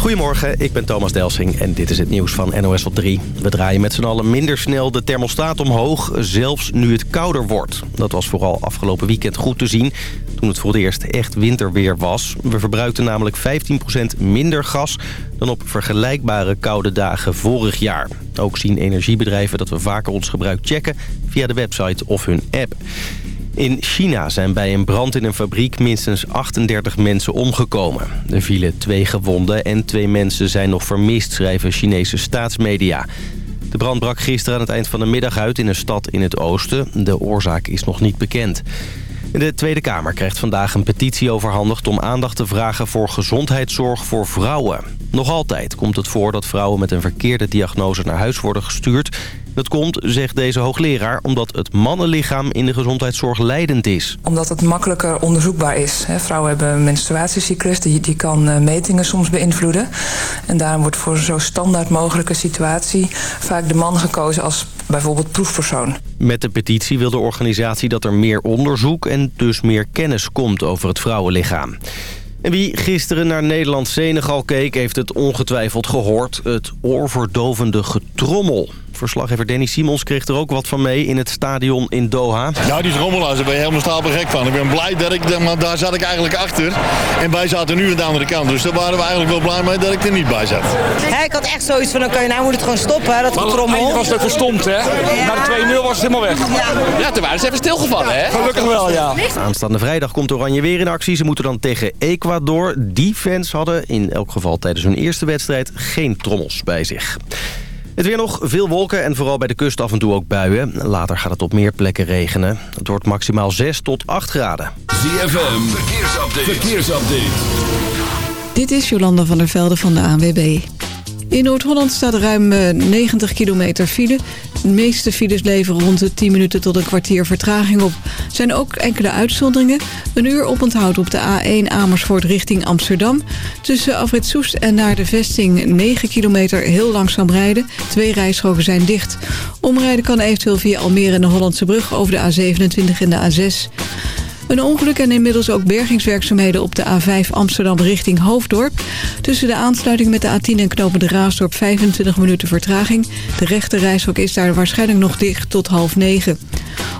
Goedemorgen, ik ben Thomas Delsing en dit is het nieuws van NOS op 3. We draaien met z'n allen minder snel de thermostaat omhoog, zelfs nu het kouder wordt. Dat was vooral afgelopen weekend goed te zien, toen het voor het eerst echt winterweer was. We verbruikten namelijk 15% minder gas dan op vergelijkbare koude dagen vorig jaar. Ook zien energiebedrijven dat we vaker ons gebruik checken via de website of hun app. In China zijn bij een brand in een fabriek minstens 38 mensen omgekomen. Er vielen twee gewonden en twee mensen zijn nog vermist, schrijven Chinese staatsmedia. De brand brak gisteren aan het eind van de middag uit in een stad in het oosten. De oorzaak is nog niet bekend. De Tweede Kamer krijgt vandaag een petitie overhandigd om aandacht te vragen voor gezondheidszorg voor vrouwen. Nog altijd komt het voor dat vrouwen met een verkeerde diagnose naar huis worden gestuurd dat komt, zegt deze hoogleraar, omdat het mannenlichaam in de gezondheidszorg leidend is. Omdat het makkelijker onderzoekbaar is. Vrouwen hebben een menstruatiecyclus, die, die kan eh, metingen soms beïnvloeden. En daarom wordt voor zo'n standaard mogelijke situatie vaak de man gekozen als bijvoorbeeld proefpersoon. Met de petitie wil de organisatie dat er meer onderzoek en dus meer kennis komt over het vrouwenlichaam. En wie gisteren naar Nederland-Senegal keek, heeft het ongetwijfeld gehoord. Het oorverdovende getrommel. Verslaggever Danny Simons kreeg er ook wat van mee in het stadion in Doha. Nou, die trommelaars, daar ben je helemaal stapel gek van. Ik ben blij dat ik, maar daar zat ik eigenlijk achter. En wij zaten nu aan de andere kant. Dus daar waren we eigenlijk wel blij mee dat ik er niet bij zat. Ja, ik had echt zoiets van, oké, okay, nou moet het gewoon stoppen, dat getrommel. Je was het verstomd, hè? Ja. Na de 2-0 was het helemaal weg. Ja, ja toen waren ze even stilgevallen, hè? Gelukkig wel, ja. Aanstaande vrijdag komt Oranje weer in actie. Ze moeten dan tegen Ecuador. Die fans hadden in elk geval tijdens hun eerste wedstrijd geen trommels bij zich. Het weer nog veel wolken en vooral bij de kust af en toe ook buien. Later gaat het op meer plekken regenen. Het wordt maximaal 6 tot 8 graden. ZFM, verkeersupdate. verkeersupdate. Dit is Jolanda van der Velde van de ANWB. In Noord-Holland staat ruim 90 eh, kilometer file. De meeste files leveren rond de 10 minuten tot een kwartier vertraging op. Zijn ook enkele uitzonderingen. Een uur oponthoud op de A1 Amersfoort richting Amsterdam. Tussen Afrit Soest en naar de vesting 9 kilometer heel langzaam rijden. Twee rijstroken zijn dicht. Omrijden kan eventueel via Almere en de Hollandse brug over de A27 en de A6. Een ongeluk en inmiddels ook bergingswerkzaamheden op de A5 Amsterdam richting Hoofddorp. Tussen de aansluiting met de A10 en knopen de Raasdorp 25 minuten vertraging. De rechte reishok is daar waarschijnlijk nog dicht tot half negen.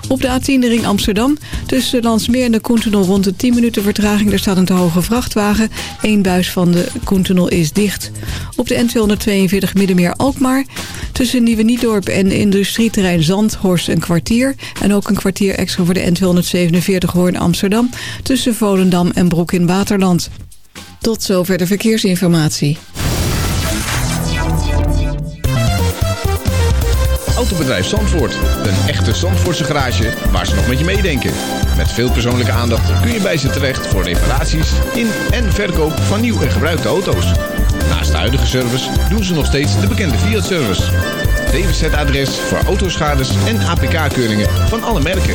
Op de A10 de ring Amsterdam. Tussen Landsmeer en de Koentunnel rond de 10 minuten vertraging. Er staat een te hoge vrachtwagen. Eén buis van de Koentunnel is dicht. Op de N242 Middenmeer Alkmaar. Tussen Nieuwe Niedorp en industrieterrein Zandhorst een kwartier. En ook een kwartier extra voor de N247 Hoorn Amsterdam. Tussen Volendam en Broek in Waterland. Tot zover de verkeersinformatie. Autobedrijf Zandvoort. Een echte Zandvoortse garage waar ze nog met je meedenken. Met veel persoonlijke aandacht kun je bij ze terecht voor reparaties in en verkoop van nieuw en gebruikte auto's. Naast de huidige service doen ze nog steeds de bekende Fiat-service. DWZ-adres voor autoschades en APK-keuringen van alle merken.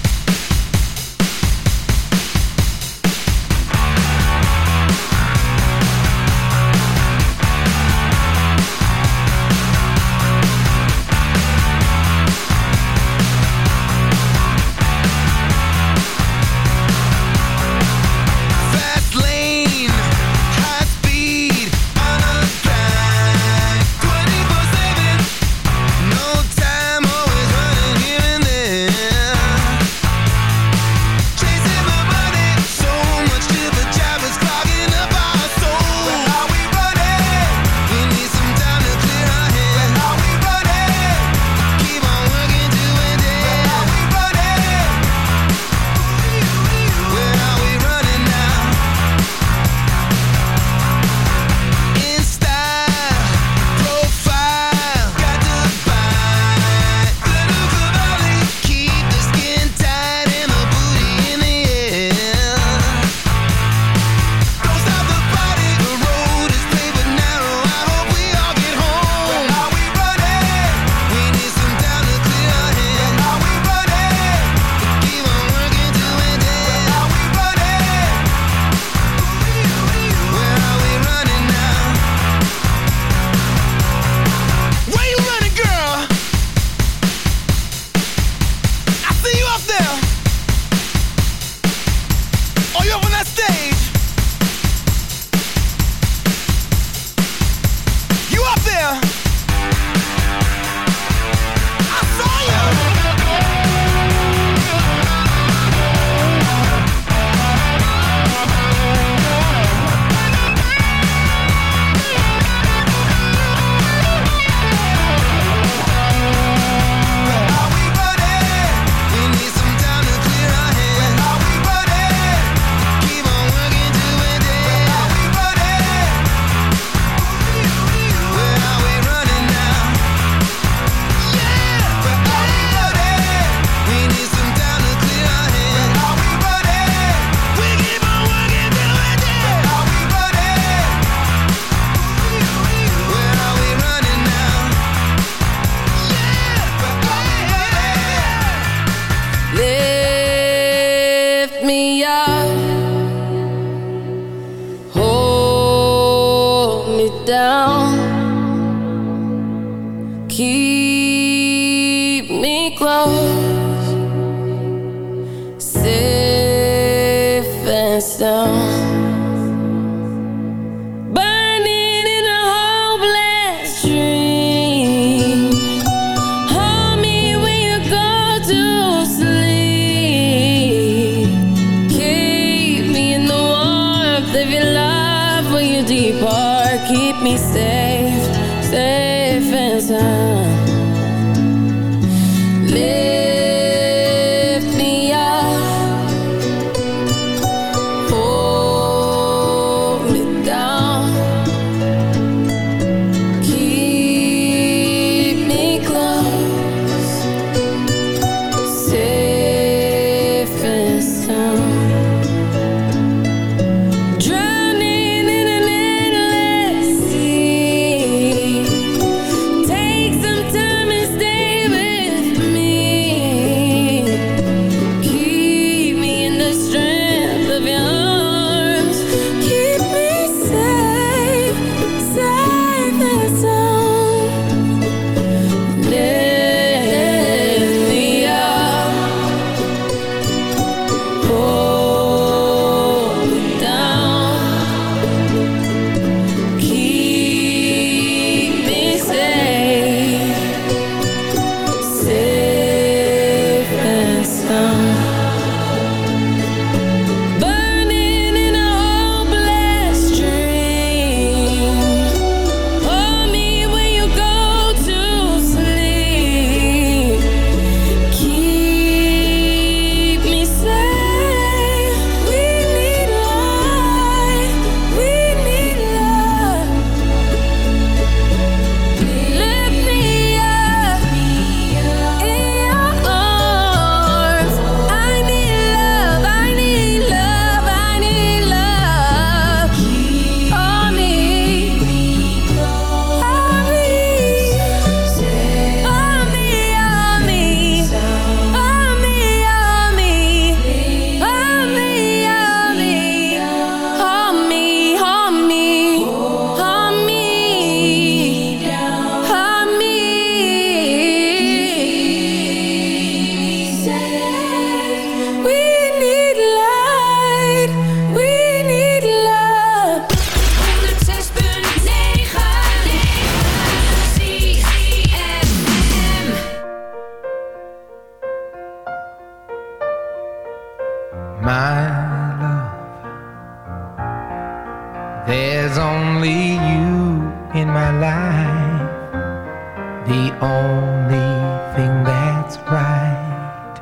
the only thing that's right.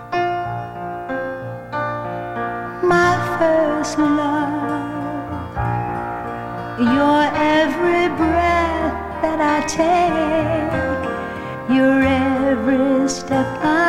My first love, your every breath that I take, your every step I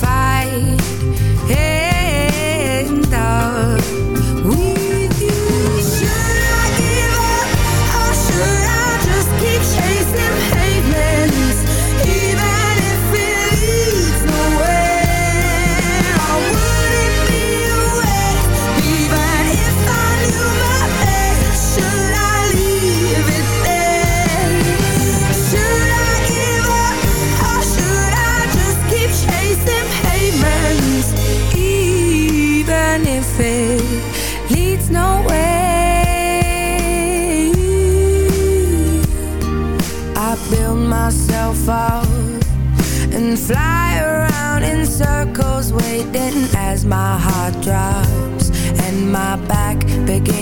my heart drops and my back begins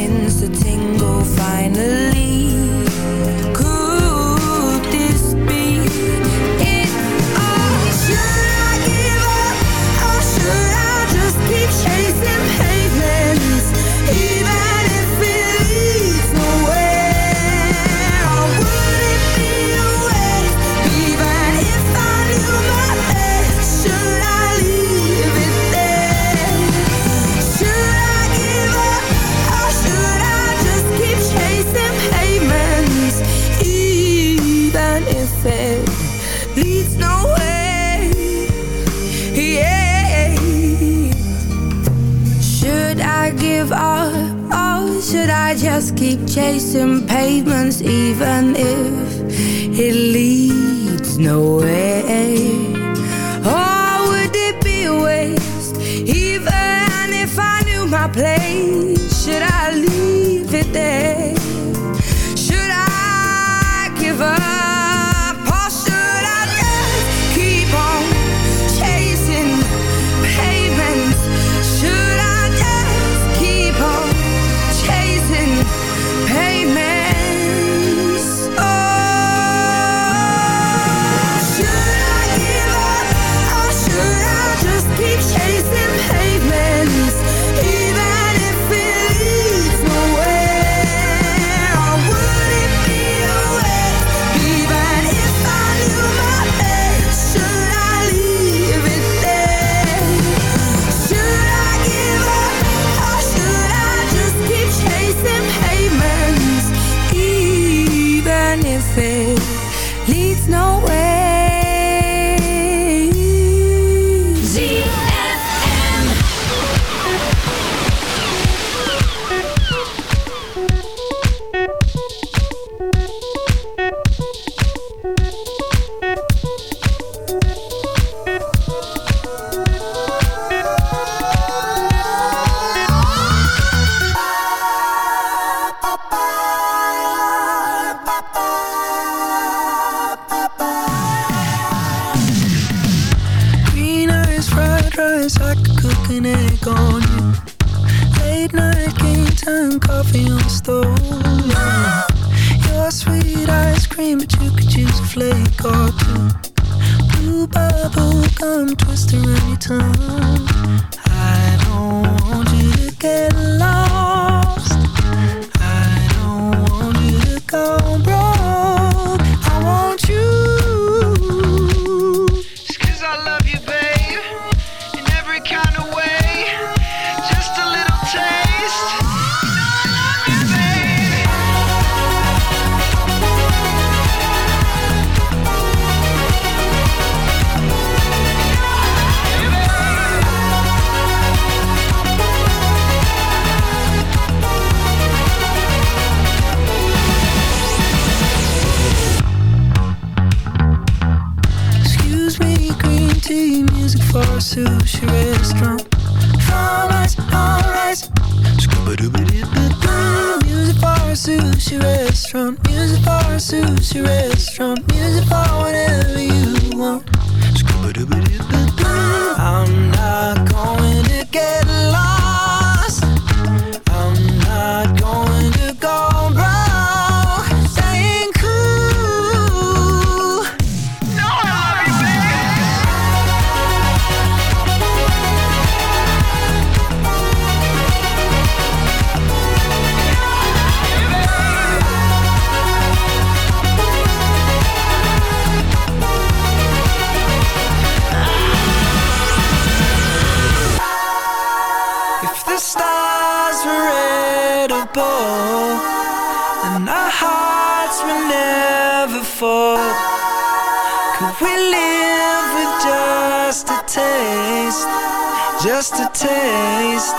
Just a taste.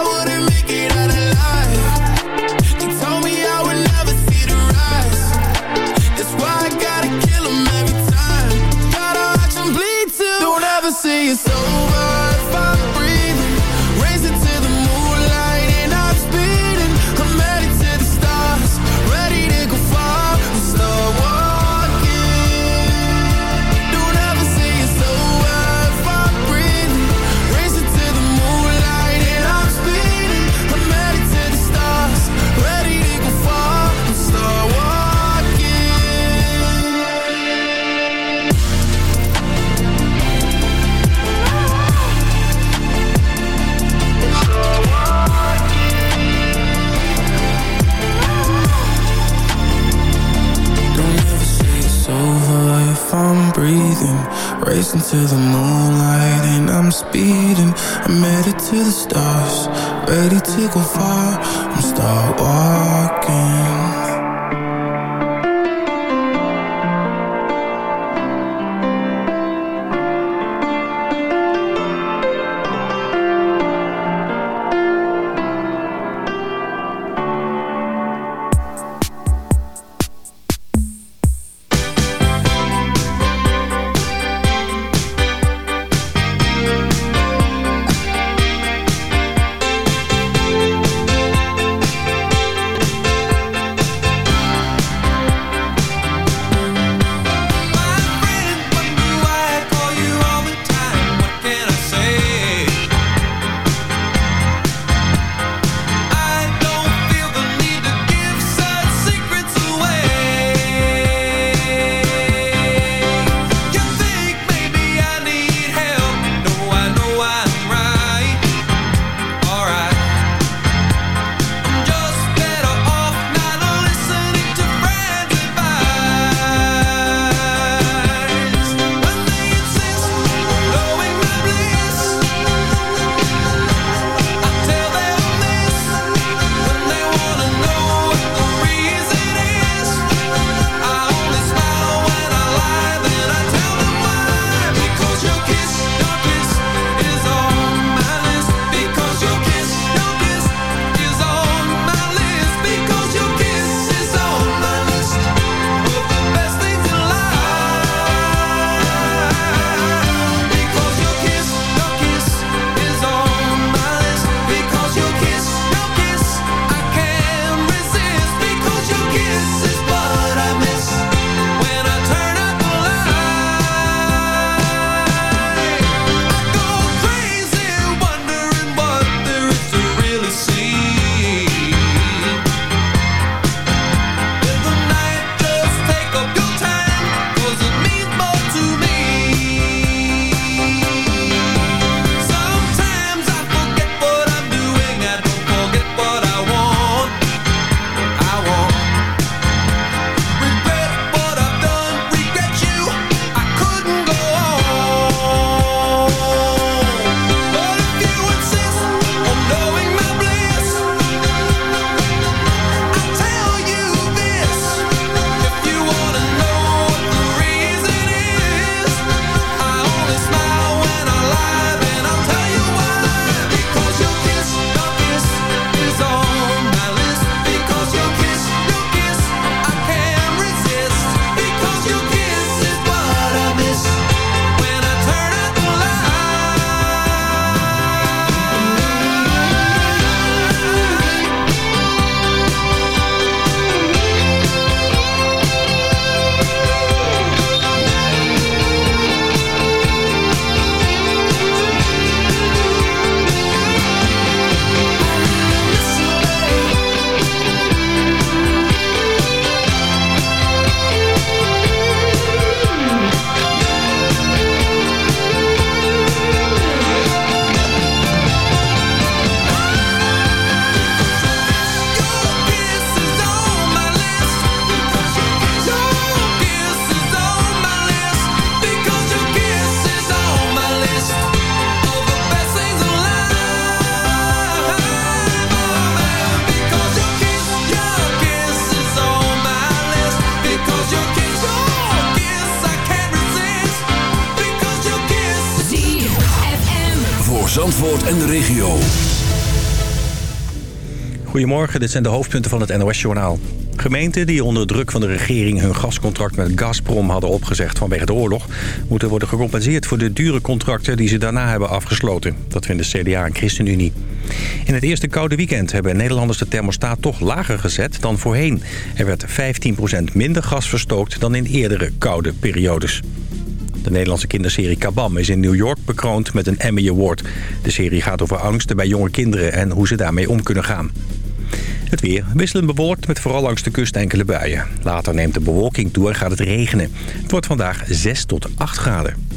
Goedemorgen, dit zijn de hoofdpunten van het NOS-journaal. Gemeenten die onder druk van de regering hun gascontract met Gazprom hadden opgezegd vanwege de oorlog... moeten worden gecompenseerd voor de dure contracten die ze daarna hebben afgesloten. Dat vinden CDA en ChristenUnie. In het eerste koude weekend hebben Nederlanders de thermostaat toch lager gezet dan voorheen. Er werd 15% minder gas verstookt dan in eerdere koude periodes. De Nederlandse kinderserie Kabam is in New York bekroond met een Emmy Award. De serie gaat over angsten bij jonge kinderen en hoe ze daarmee om kunnen gaan. Het weer wisselen bewolkt met vooral langs de kust enkele buien. Later neemt de bewolking toe en gaat het regenen. Het wordt vandaag 6 tot 8 graden.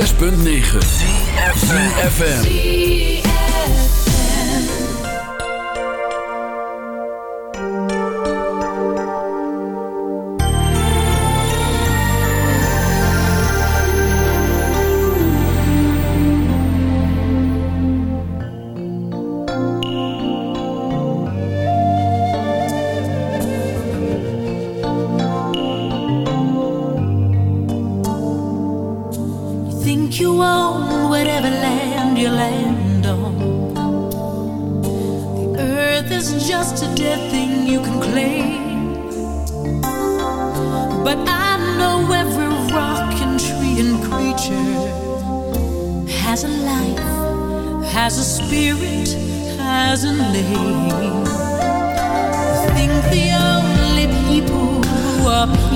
6.9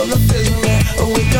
on the pavement. Wake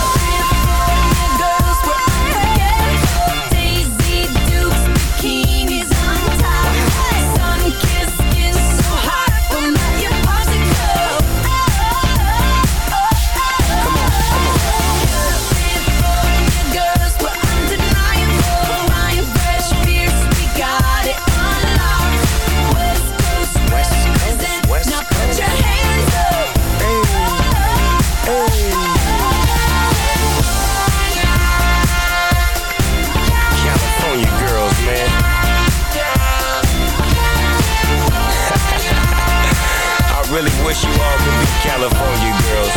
wish you all could be California girls.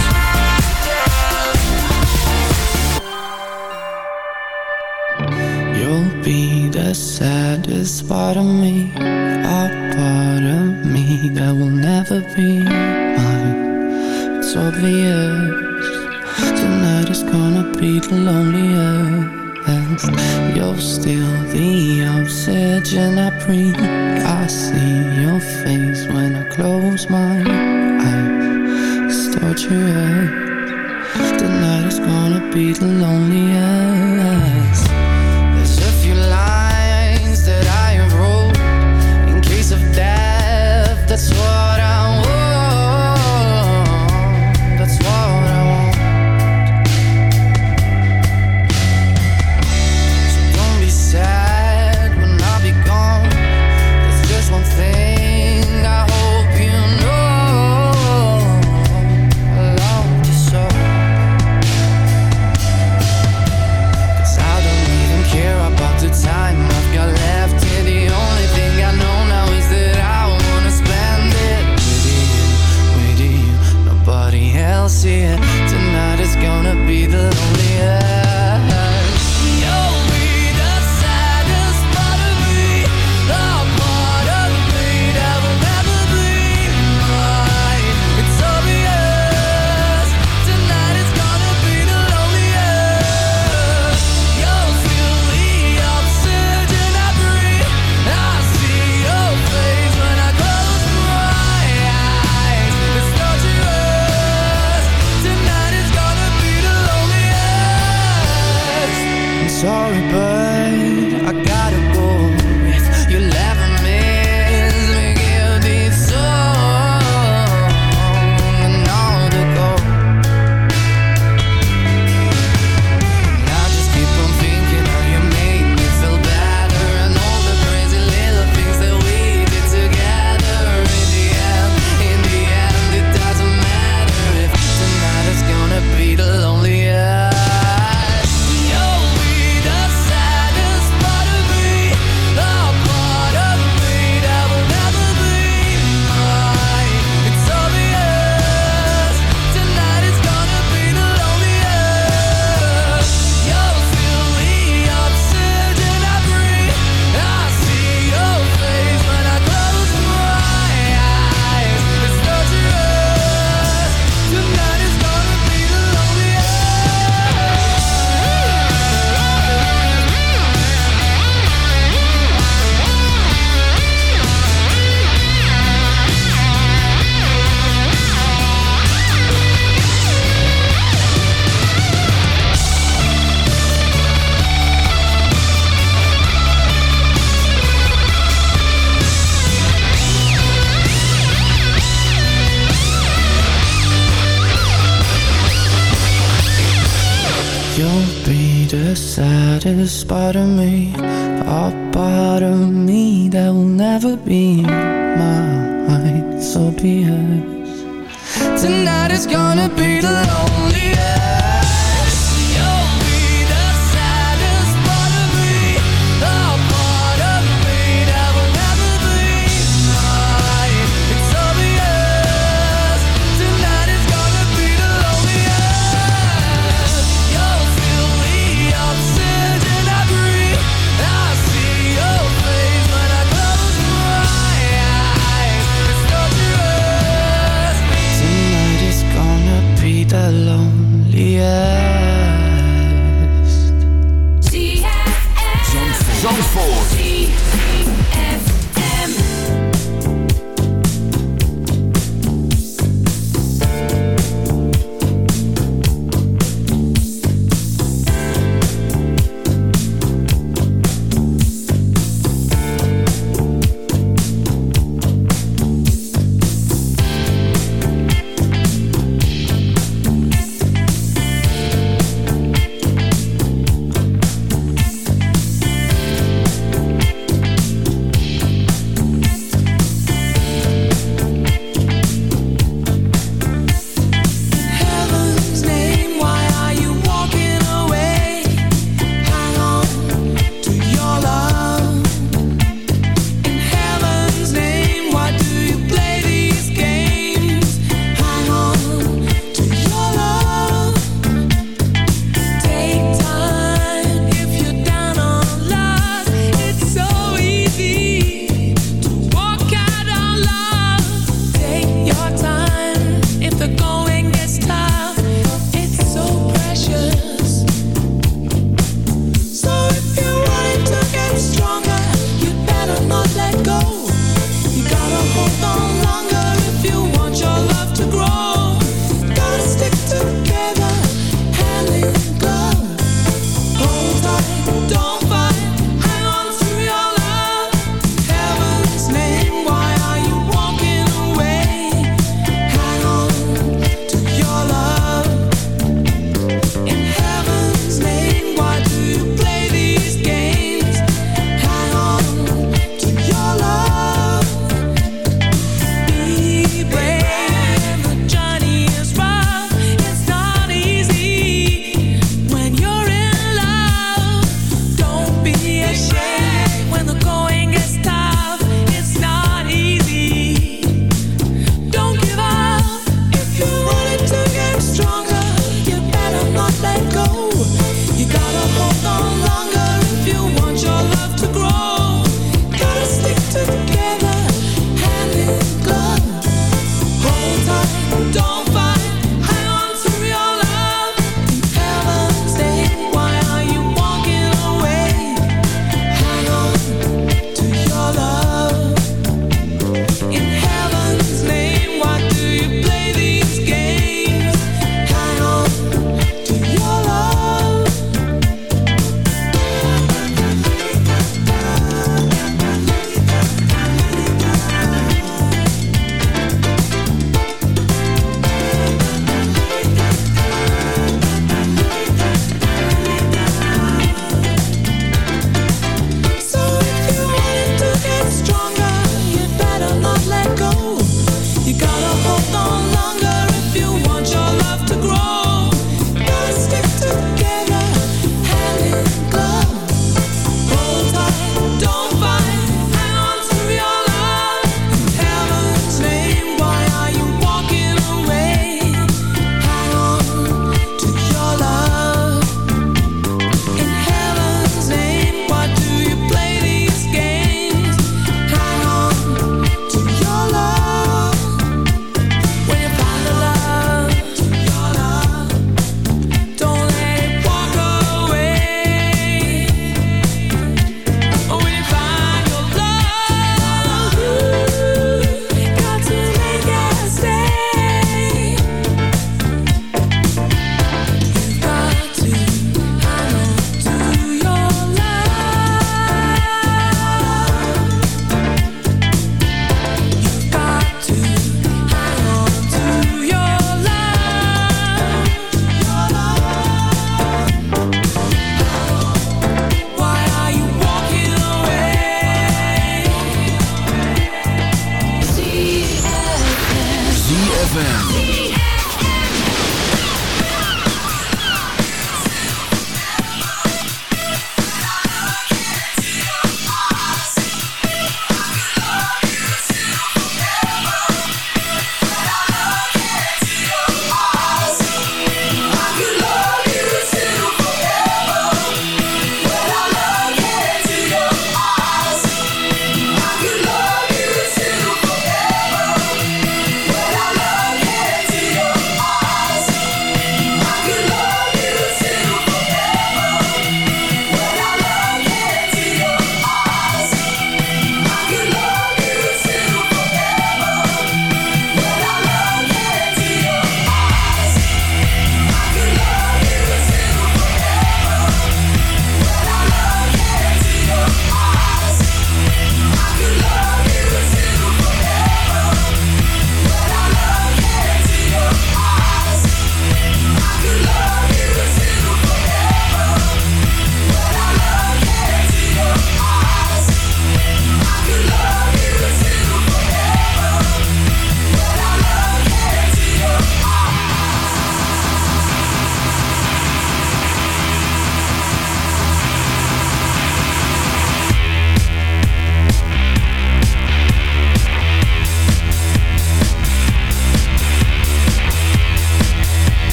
You'll be the saddest part of me, a part of me that will never be mine. It's obvious tonight is gonna be the loneliest. You're still the oxygen I breathe I see your face when I close my eyes out your head The night is gonna be the loneliest.